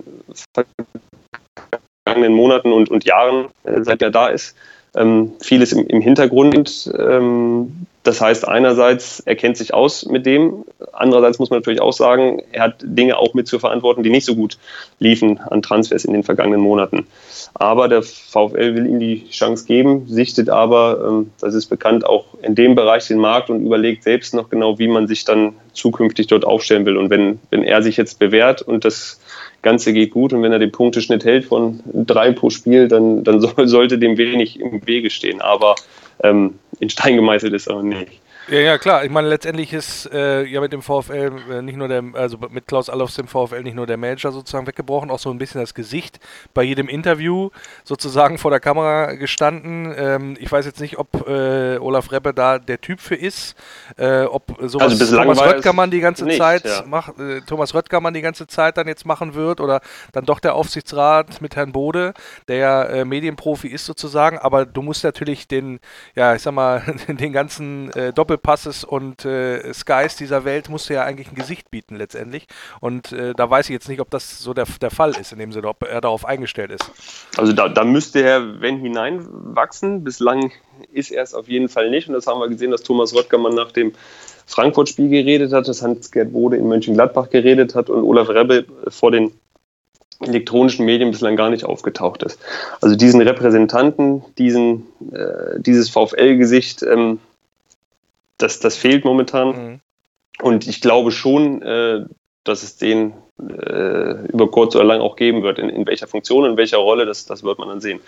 vergangenen Monaten und, und Jahren, äh, seit er da ist. Ähm, vieles im, im Hintergrund. Ähm, das heißt, einerseits, er kennt sich aus mit dem, andererseits muss man natürlich auch sagen, er hat Dinge auch mit zu verantworten, die nicht so gut liefen an Transfers in den vergangenen Monaten. Aber der VfL will ihm die Chance geben, sichtet aber, ähm, das ist bekannt, auch in dem Bereich den Markt und überlegt selbst noch genau, wie man sich dann zukünftig dort aufstellen will. Und wenn, wenn er sich jetzt bewährt und das Ganze geht gut und wenn er den Punkteschnitt hält von drei pro Spiel, dann, dann soll, sollte dem wenig im Wege stehen. Aber ähm, in Stein gemeißelt ist er nicht. Ja, ja, klar. Ich meine, letztendlich ist äh, ja mit dem VfL äh, nicht nur der, also mit Klaus Allofs dem VfL nicht nur der Manager sozusagen weggebrochen, auch so ein bisschen das Gesicht bei jedem Interview sozusagen vor der Kamera gestanden. Ähm, ich weiß jetzt nicht, ob äh, Olaf Reppe da der Typ für ist, äh, ob sowas also Thomas Röttgermann die ganze nicht, Zeit ja. macht, äh, Thomas Röttgermann die ganze Zeit dann jetzt machen wird oder dann doch der Aufsichtsrat mit Herrn Bode, der ja äh, Medienprofi ist sozusagen, aber du musst natürlich den, ja, ich sag mal, den ganzen äh, Doppel Passes und äh, Skies dieser Welt musste ja eigentlich ein Gesicht bieten letztendlich. Und äh, da weiß ich jetzt nicht, ob das so der, der Fall ist, in dem Sinne, ob er darauf eingestellt ist. Also da, da müsste er, wenn hineinwachsen. Bislang ist er es auf jeden Fall nicht. Und das haben wir gesehen, dass Thomas Röttgermann nach dem Frankfurt-Spiel geredet hat, dass Hans-Gerd Bode in Mönchengladbach geredet hat und Olaf Rebbe vor den elektronischen Medien bislang gar nicht aufgetaucht ist. Also diesen Repräsentanten, diesen, äh, dieses VfL-Gesicht, ähm, das, das fehlt momentan. Mhm. Und ich glaube schon, äh, dass es den äh, über kurz oder lang auch geben wird. In, in welcher Funktion, in welcher Rolle, das, das wird man dann sehen.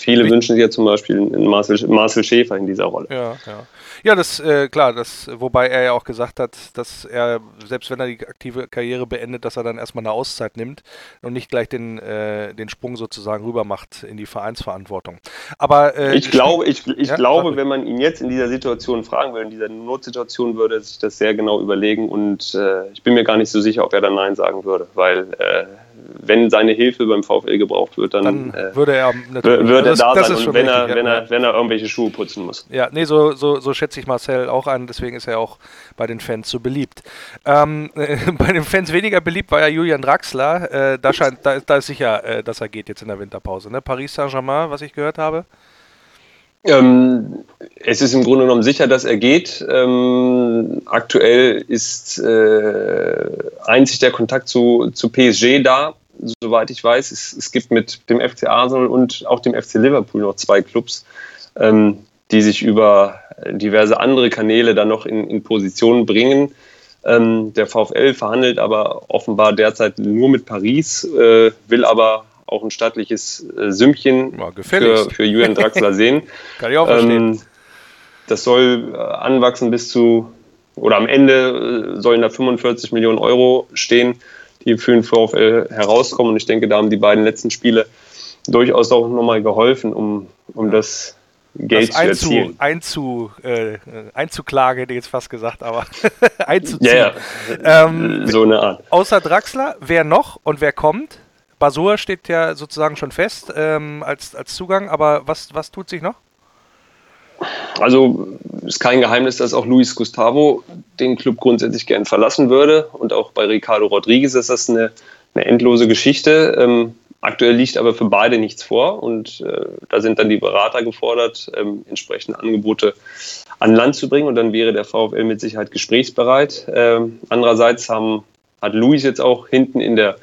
Viele Wie? wünschen sich ja zum Beispiel einen Marcel, Marcel Schäfer in dieser Rolle. Ja, ja. Ja, das, äh, klar, das, wobei er ja auch gesagt hat, dass er, selbst wenn er die aktive Karriere beendet, dass er dann erstmal eine Auszeit nimmt und nicht gleich den, äh, den Sprung sozusagen rüber macht in die Vereinsverantwortung. Aber äh, ich glaube, ich, ich ja? glaube, wenn man ihn jetzt in dieser Situation fragen will, in dieser Notsituation, würde er sich das sehr genau überlegen und äh, ich bin mir gar nicht so sicher, ob er dann Nein sagen würde, weil äh, wenn seine Hilfe beim VfL gebraucht wird, dann, dann äh, würde er natürlich würde er da das, sein das und wenn er, wenn, er, wenn er irgendwelche Schuhe putzen muss. Ja, nee, so, so, so schätze ich Marcel auch an, deswegen ist er auch bei den Fans so beliebt. Ähm, äh, bei den Fans weniger beliebt war ja Julian Draxler. Äh, da, scheint, da, da ist sicher, äh, dass er geht jetzt in der Winterpause. Ne? Paris Saint-Germain, was ich gehört habe. Ähm, es ist im Grunde genommen sicher, dass er geht. Ähm, aktuell ist äh, einzig der Kontakt zu, zu PSG da, soweit ich weiß. Es, es gibt mit dem FC Arsenal und auch dem FC Liverpool noch zwei Clubs, ähm, die sich über diverse andere Kanäle dann noch in, in Position bringen. Ähm, der VfL verhandelt aber offenbar derzeit nur mit Paris, äh, will aber auch ein stattliches äh, Sümmchen für, für Julian Draxler sehen. Kann ich auch verstehen. Ähm, das soll äh, anwachsen bis zu, oder am Ende äh, sollen da 45 Millionen Euro stehen, die für den VfL herauskommen. Und ich denke, da haben die beiden letzten Spiele durchaus auch nochmal geholfen, um, um das Geld das zu erzielen. Einzu, äh, Einzuklage hätte ich jetzt fast gesagt, aber einzuziehen. Ja, ja. Ähm, so eine Art. Außer Draxler, wer noch und wer kommt? Basur steht ja sozusagen schon fest ähm, als, als Zugang, aber was, was tut sich noch? Also ist kein Geheimnis, dass auch Luis Gustavo den Club grundsätzlich gern verlassen würde und auch bei Ricardo Rodriguez ist das eine, eine endlose Geschichte. Ähm, aktuell liegt aber für beide nichts vor und äh, da sind dann die Berater gefordert, ähm, entsprechende Angebote an Land zu bringen und dann wäre der VfL mit Sicherheit gesprächsbereit. Ähm, andererseits haben, hat Luis jetzt auch hinten in der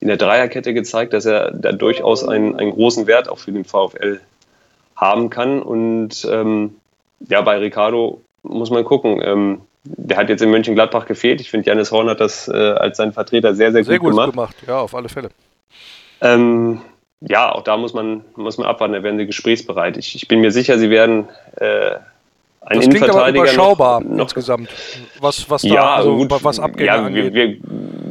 in der Dreierkette gezeigt, dass er da durchaus einen, einen großen Wert auch für den VfL haben kann. Und ähm, ja, bei Ricardo muss man gucken. Ähm, der hat jetzt in Mönchengladbach gefehlt. Ich finde, Janis Horn hat das äh, als sein Vertreter sehr, sehr, sehr gut, gut gemacht. gemacht. Ja, auf alle Fälle. Ähm, ja, auch da muss man, muss man abwarten. Da werden sie gesprächsbereit. Ich, ich bin mir sicher, sie werden äh, ein Das klingt aber Innenverteidiger überschaubar noch, noch insgesamt, was, was da, ja, also, gut, was Abgänge ja, wir, wir,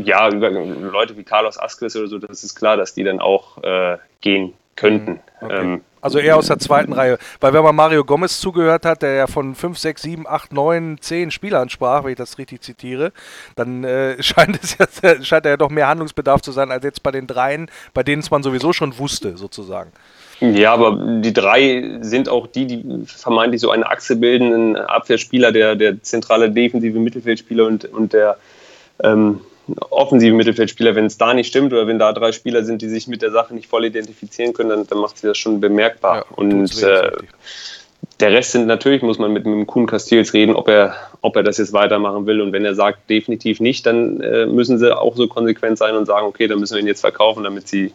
ja, über Leute wie Carlos Asquez oder so, das ist klar, dass die dann auch äh, gehen könnten. Ähm, Also eher aus der zweiten Reihe. Weil wenn man Mario Gomez zugehört hat, der ja von 5, 6, 7, 8, 9, 10 Spielern sprach, wenn ich das richtig zitiere, dann äh, scheint, es ja, scheint er ja doch mehr Handlungsbedarf zu sein als jetzt bei den dreien, bei denen es man sowieso schon wusste, sozusagen. Ja, aber die drei sind auch die, die vermeintlich so eine Achse bilden, ein Abwehrspieler, der, der zentrale defensive Mittelfeldspieler und, und der ähm, offensive Mittelfeldspieler. Wenn es da nicht stimmt oder wenn da drei Spieler sind, die sich mit der Sache nicht voll identifizieren können, dann, dann macht sie das schon bemerkbar. Ja, und äh, der Rest sind natürlich, muss man mit, mit dem Kuhn Castells reden, ob er, ob er das jetzt weitermachen will. Und wenn er sagt, definitiv nicht, dann äh, müssen sie auch so konsequent sein und sagen, okay, dann müssen wir ihn jetzt verkaufen, damit sie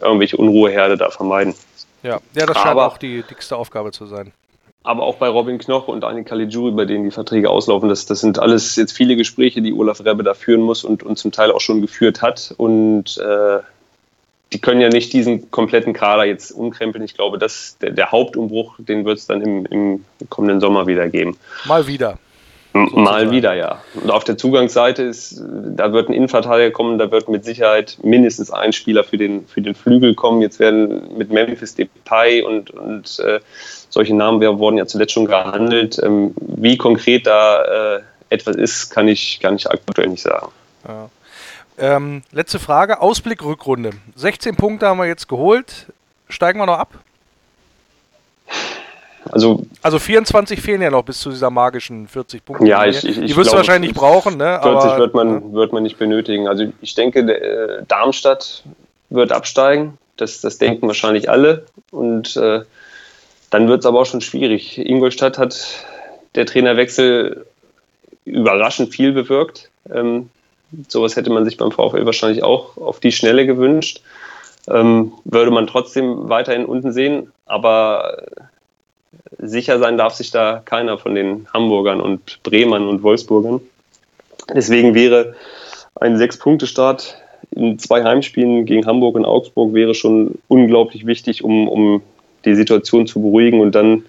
irgendwelche Unruheherde da vermeiden. Ja, ja das scheint Aber- auch die dickste Aufgabe zu sein. Aber auch bei Robin Knoch und Daniel Caligiuri, bei denen die Verträge auslaufen, das, das sind alles jetzt viele Gespräche, die Olaf Rebbe da führen muss und, und zum Teil auch schon geführt hat. Und äh, die können ja nicht diesen kompletten Kader jetzt umkrempeln. Ich glaube, das, der, der Hauptumbruch, den wird es dann im, im kommenden Sommer wieder geben. Mal wieder. M- Mal wieder, ja. Und auf der Zugangsseite ist, da wird ein Innenverteidiger kommen, da wird mit Sicherheit mindestens ein Spieler für den, für den Flügel kommen. Jetzt werden mit Memphis Depay und, und äh, solche Namen wir- wurden ja zuletzt schon gehandelt. Ähm, wie konkret da äh, etwas ist, kann ich, kann ich aktuell nicht sagen. Ja. Ähm, letzte Frage, Ausblick Rückrunde. 16 Punkte haben wir jetzt geholt. Steigen wir noch ab? Also Also 24 fehlen ja noch bis zu dieser magischen 40 Punkte. Ja, ich- ich- Die wirst du wahrscheinlich nicht brauchen, ne? 40 Aber, wird, man, wird man nicht benötigen. Also ich denke, äh, Darmstadt wird absteigen. Das, das denken wahrscheinlich alle. Und äh, dann wird es aber auch schon schwierig. Ingolstadt hat der Trainerwechsel überraschend viel bewirkt. Ähm, sowas hätte man sich beim VfL wahrscheinlich auch auf die Schnelle gewünscht. Ähm, würde man trotzdem weiterhin unten sehen, aber sicher sein darf sich da keiner von den Hamburgern und Bremern und Wolfsburgern. Deswegen wäre ein Sechs-Punkte-Start in zwei Heimspielen gegen Hamburg und Augsburg wäre schon unglaublich wichtig, um, um die Situation zu beruhigen und dann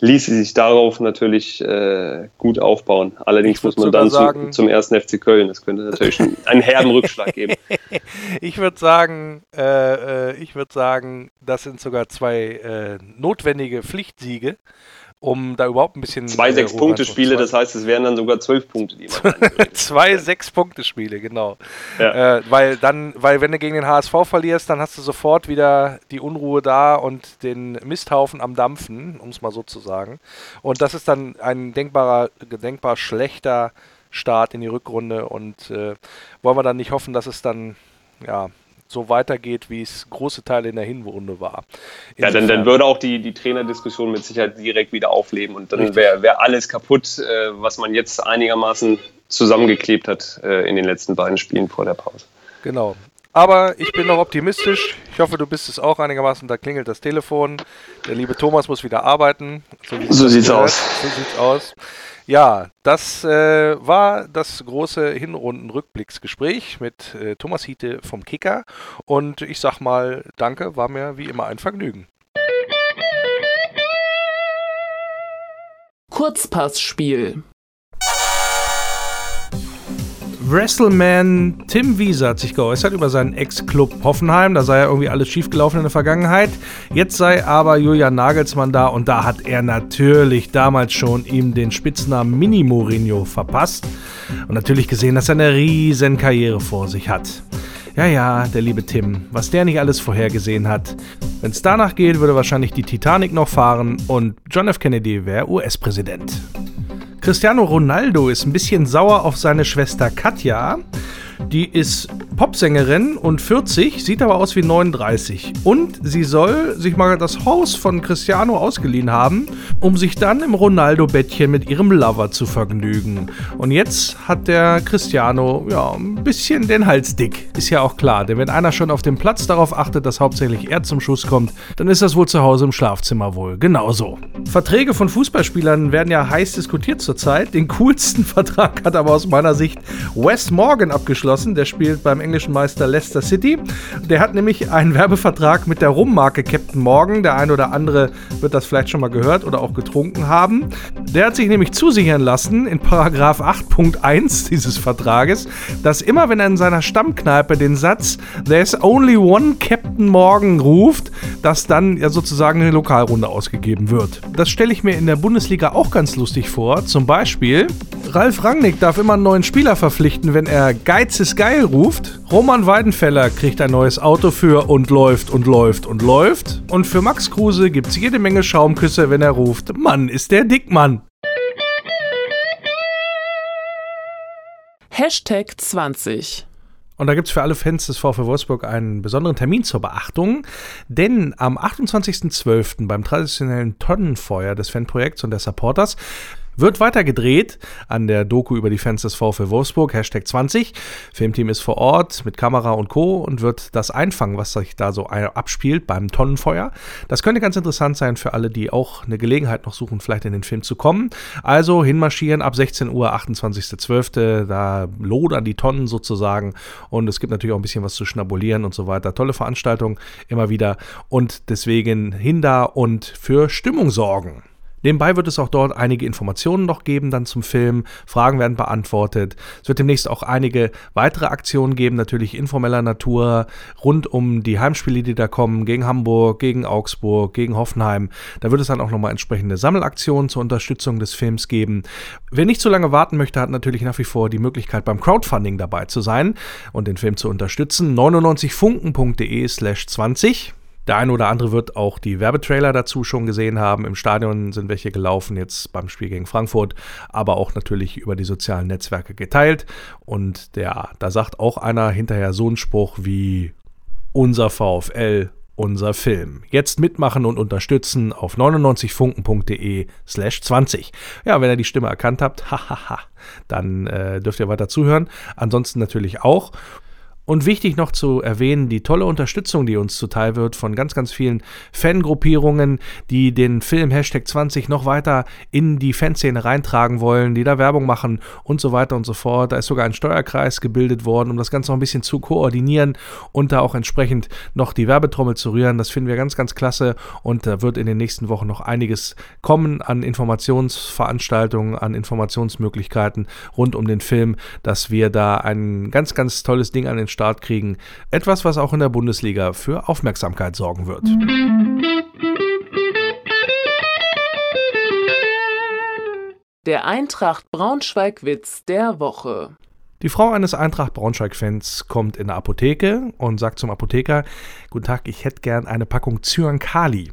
ließe sich darauf natürlich äh, gut aufbauen. Allerdings Ich muss man dann sagen- zum, zum ersten FC Köln. Das könnte natürlich einen herben Rückschlag geben. Ich würde sagen, äh, äh, ich würde sagen, das sind sogar zwei äh, notwendige Pflichtsiege, um da überhaupt ein bisschen Zwei äh, Sechs-Punkte-Spiele, das heißt, es wären dann sogar zwölf Punkte, die man. Zwei Sechs-Punkte-Spiele, genau. Ja. Äh, weil dann, weil wenn du gegen den HSV verlierst, dann hast du sofort wieder die Unruhe da und den Misthaufen am Dampfen, um es mal so zu sagen. Und das ist dann ein denkbarer, denkbar schlechter Start in die Rückrunde und äh, wollen wir dann nicht hoffen, dass es dann ja so weitergeht, wie es große Teile in der Hinrunde war. Ja, dann, dann Insofern- würde auch die, die Trainerdiskussion mit Sicherheit direkt wieder aufleben und dann wäre wär alles kaputt, äh, was man jetzt einigermaßen zusammengeklebt hat äh, in den letzten beiden Spielen vor der Pause. Genau. Aber ich bin noch optimistisch. Ich hoffe, du bist es auch einigermaßen. Da klingelt das Telefon. Der liebe Thomas muss wieder arbeiten. wie So es sieht's gehört. aus. So sieht's aus. Ja, das äh, war das große Hinrunden-Rückblicksgespräch mit äh, Thomas Hiete vom Kicker. Und ich sag mal, danke, war mir wie immer ein Vergnügen. Kurzpassspiel. Wrestleman Tim Wiese hat sich geäußert über seinen Ex-Club Hoffenheim. Da sei ja irgendwie alles schiefgelaufen in der Vergangenheit. Jetzt sei aber Julian Nagelsmann da und da hat er natürlich damals schon ihm den Spitznamen Mini Mourinho verpasst. Und natürlich gesehen, dass er eine riesen Karriere vor sich hat. Ja, ja, der liebe Tim, was der nicht alles vorhergesehen hat. Wenn es danach geht, würde wahrscheinlich die Titanic noch fahren und John F. Kennedy wäre US-Präsident. Cristiano Ronaldo ist ein bisschen sauer auf seine Schwester Katja. Die ist Popsängerin und 40, sieht aber aus wie 39. Und sie soll sich mal das Haus von Cristiano ausgeliehen haben, um sich dann im Ronaldo-Bettchen mit ihrem Lover zu vergnügen. Und jetzt hat der Cristiano ja ein bisschen den Hals dick. Ist ja auch klar, denn wenn einer schon auf dem Platz darauf achtet, dass hauptsächlich er zum Schuss kommt, dann ist das wohl zu Hause im Schlafzimmer wohl genauso. Verträge von Fußballspielern werden ja heiß diskutiert zurzeit. Den coolsten Vertrag hat aber aus meiner Sicht Wes Morgan abgeschlossen abgeschlossen. Der spielt beim englischen Meister Leicester City. Der hat nämlich einen Werbevertrag mit der Rummarke Captain Morgan. Der eine oder andere wird das vielleicht schon mal gehört oder auch getrunken haben. Der hat sich nämlich zusichern lassen in Paragraph 8.1 dieses Vertrages, dass immer wenn er in seiner Stammkneipe den Satz There's only one Captain Morgan ruft, dass dann ja sozusagen eine Lokalrunde ausgegeben wird. Das stelle ich mir in der Bundesliga auch ganz lustig vor. Zum Beispiel, Ralf Rangnick darf immer einen neuen Spieler verpflichten, wenn er Geiz ist geil ruft. Roman Weidenfeller kriegt ein neues Auto für und läuft und läuft und läuft. Und für Max Kruse gibt es jede Menge Schaumküsse, wenn er ruft, Mann, ist der Dickmann. Hashtag 20. Und da gibt es für alle Fans des VfW Wolfsburg einen besonderen Termin zur Beachtung, denn am 28.12. beim traditionellen Tonnenfeuer des Fanprojekts und der Supporters wird weiter gedreht an der Doku über die Fans des VfL Wolfsburg, Hashtag 20. Filmteam ist vor Ort mit Kamera und Co. und wird das einfangen, was sich da so abspielt beim Tonnenfeuer. Das könnte ganz interessant sein für alle, die auch eine Gelegenheit noch suchen, vielleicht in den Film zu kommen. Also hinmarschieren ab 16 Uhr, 28.12. Da lodern die Tonnen sozusagen und es gibt natürlich auch ein bisschen was zu schnabulieren und so weiter. Tolle Veranstaltung immer wieder und deswegen hin da und für Stimmung sorgen. Nebenbei wird es auch dort einige Informationen noch geben dann zum Film. Fragen werden beantwortet. Es wird demnächst auch einige weitere Aktionen geben, natürlich informeller Natur, rund um die Heimspiele, die da kommen, gegen Hamburg, gegen Augsburg, gegen Hoffenheim. Da wird es dann auch nochmal entsprechende Sammelaktionen zur Unterstützung des Films geben. Wer nicht so lange warten möchte, hat natürlich nach wie vor die Möglichkeit, beim Crowdfunding dabei zu sein und den Film zu unterstützen. 99funken.de slash 20. Der eine oder andere wird auch die Werbetrailer dazu schon gesehen haben. Im Stadion sind welche gelaufen, jetzt beim Spiel gegen Frankfurt, aber auch natürlich über die sozialen Netzwerke geteilt. Und der, da sagt auch einer hinterher so einen Spruch wie unser VfL, unser Film. Jetzt mitmachen und unterstützen auf 99funken.de slash 20. Ja, wenn ihr die Stimme erkannt habt, hahaha, dann äh, dürft ihr weiter zuhören. Ansonsten natürlich auch. Und wichtig noch zu erwähnen, die tolle Unterstützung, die uns zuteil wird von ganz, ganz vielen Fangruppierungen, die den Film Hashtag 20 noch weiter in die Fanszene reintragen wollen, die da Werbung machen und so weiter und so fort. Da ist sogar ein Steuerkreis gebildet worden, um das Ganze noch ein bisschen zu koordinieren und da auch entsprechend noch die Werbetrommel zu rühren. Das finden wir ganz, ganz klasse und da wird in den nächsten Wochen noch einiges kommen an Informationsveranstaltungen, an Informationsmöglichkeiten rund um den Film, dass wir da ein ganz, ganz tolles Ding an den Start kriegen. Etwas, was auch in der Bundesliga für Aufmerksamkeit sorgen wird. Der Eintracht Braunschweig-Witz der Woche. Die Frau eines Eintracht Braunschweig-Fans kommt in der Apotheke und sagt zum Apotheker: Guten Tag, ich hätte gern eine Packung Zyankali.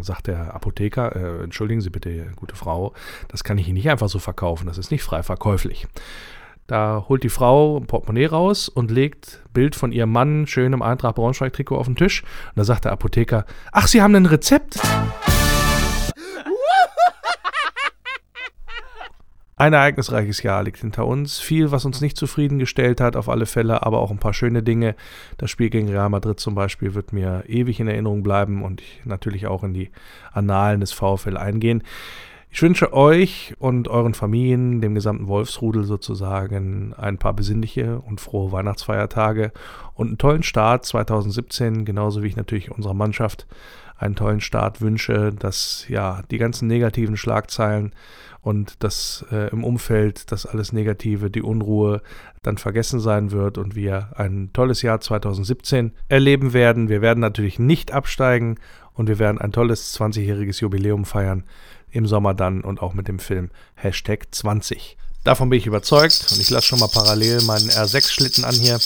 Sagt der Apotheker: äh, Entschuldigen Sie bitte, gute Frau, das kann ich Ihnen nicht einfach so verkaufen, das ist nicht frei verkäuflich. Da holt die Frau ein Portemonnaie raus und legt Bild von ihrem Mann schön im Eintracht Braunschweig-Trikot auf den Tisch. Und da sagt der Apotheker: Ach, Sie haben ein Rezept? Ein ereignisreiches Jahr liegt hinter uns. Viel, was uns nicht zufriedengestellt hat, auf alle Fälle, aber auch ein paar schöne Dinge. Das Spiel gegen Real Madrid zum Beispiel wird mir ewig in Erinnerung bleiben und ich natürlich auch in die Annalen des VfL eingehen. Ich wünsche euch und euren Familien, dem gesamten Wolfsrudel sozusagen, ein paar besinnliche und frohe Weihnachtsfeiertage und einen tollen Start 2017, genauso wie ich natürlich unserer Mannschaft einen tollen Start wünsche, dass ja die ganzen negativen Schlagzeilen und das äh, im Umfeld, das alles Negative, die Unruhe dann vergessen sein wird und wir ein tolles Jahr 2017 erleben werden. Wir werden natürlich nicht absteigen und wir werden ein tolles 20-jähriges Jubiläum feiern im Sommer dann und auch mit dem Film Hashtag 20. Davon bin ich überzeugt und ich lasse schon mal parallel meinen R6-Schlitten an hier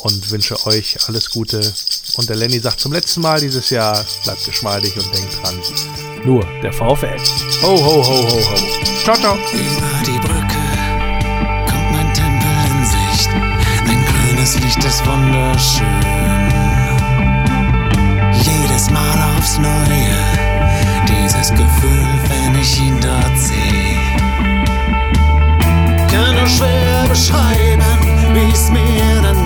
und wünsche euch alles Gute. Und der Lenny sagt zum letzten Mal dieses Jahr, bleibt geschmeidig und denkt dran, nur der VfL. Ho, ho, ho, ho, ho. Ciao, ciao. Über die Brücke kommt mein Tempel in Sicht. Ein grünes Licht ist wunderschön. Jedes Mal aufs Neue dieses Gefühl, wenn ich ihn dort sehe. Kann nur schwer beschreiben, wie es mir dann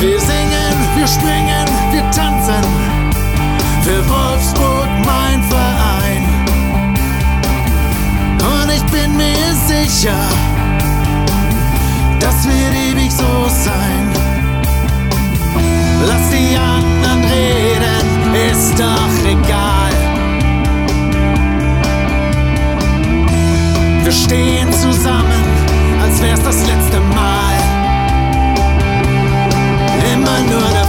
Wir singen, wir springen, wir tanzen für Wolfsburg mein Verein. Und ich bin mir sicher, doch egal. Wir stehen zusammen, als wär's das letzte Mal. Immer nur der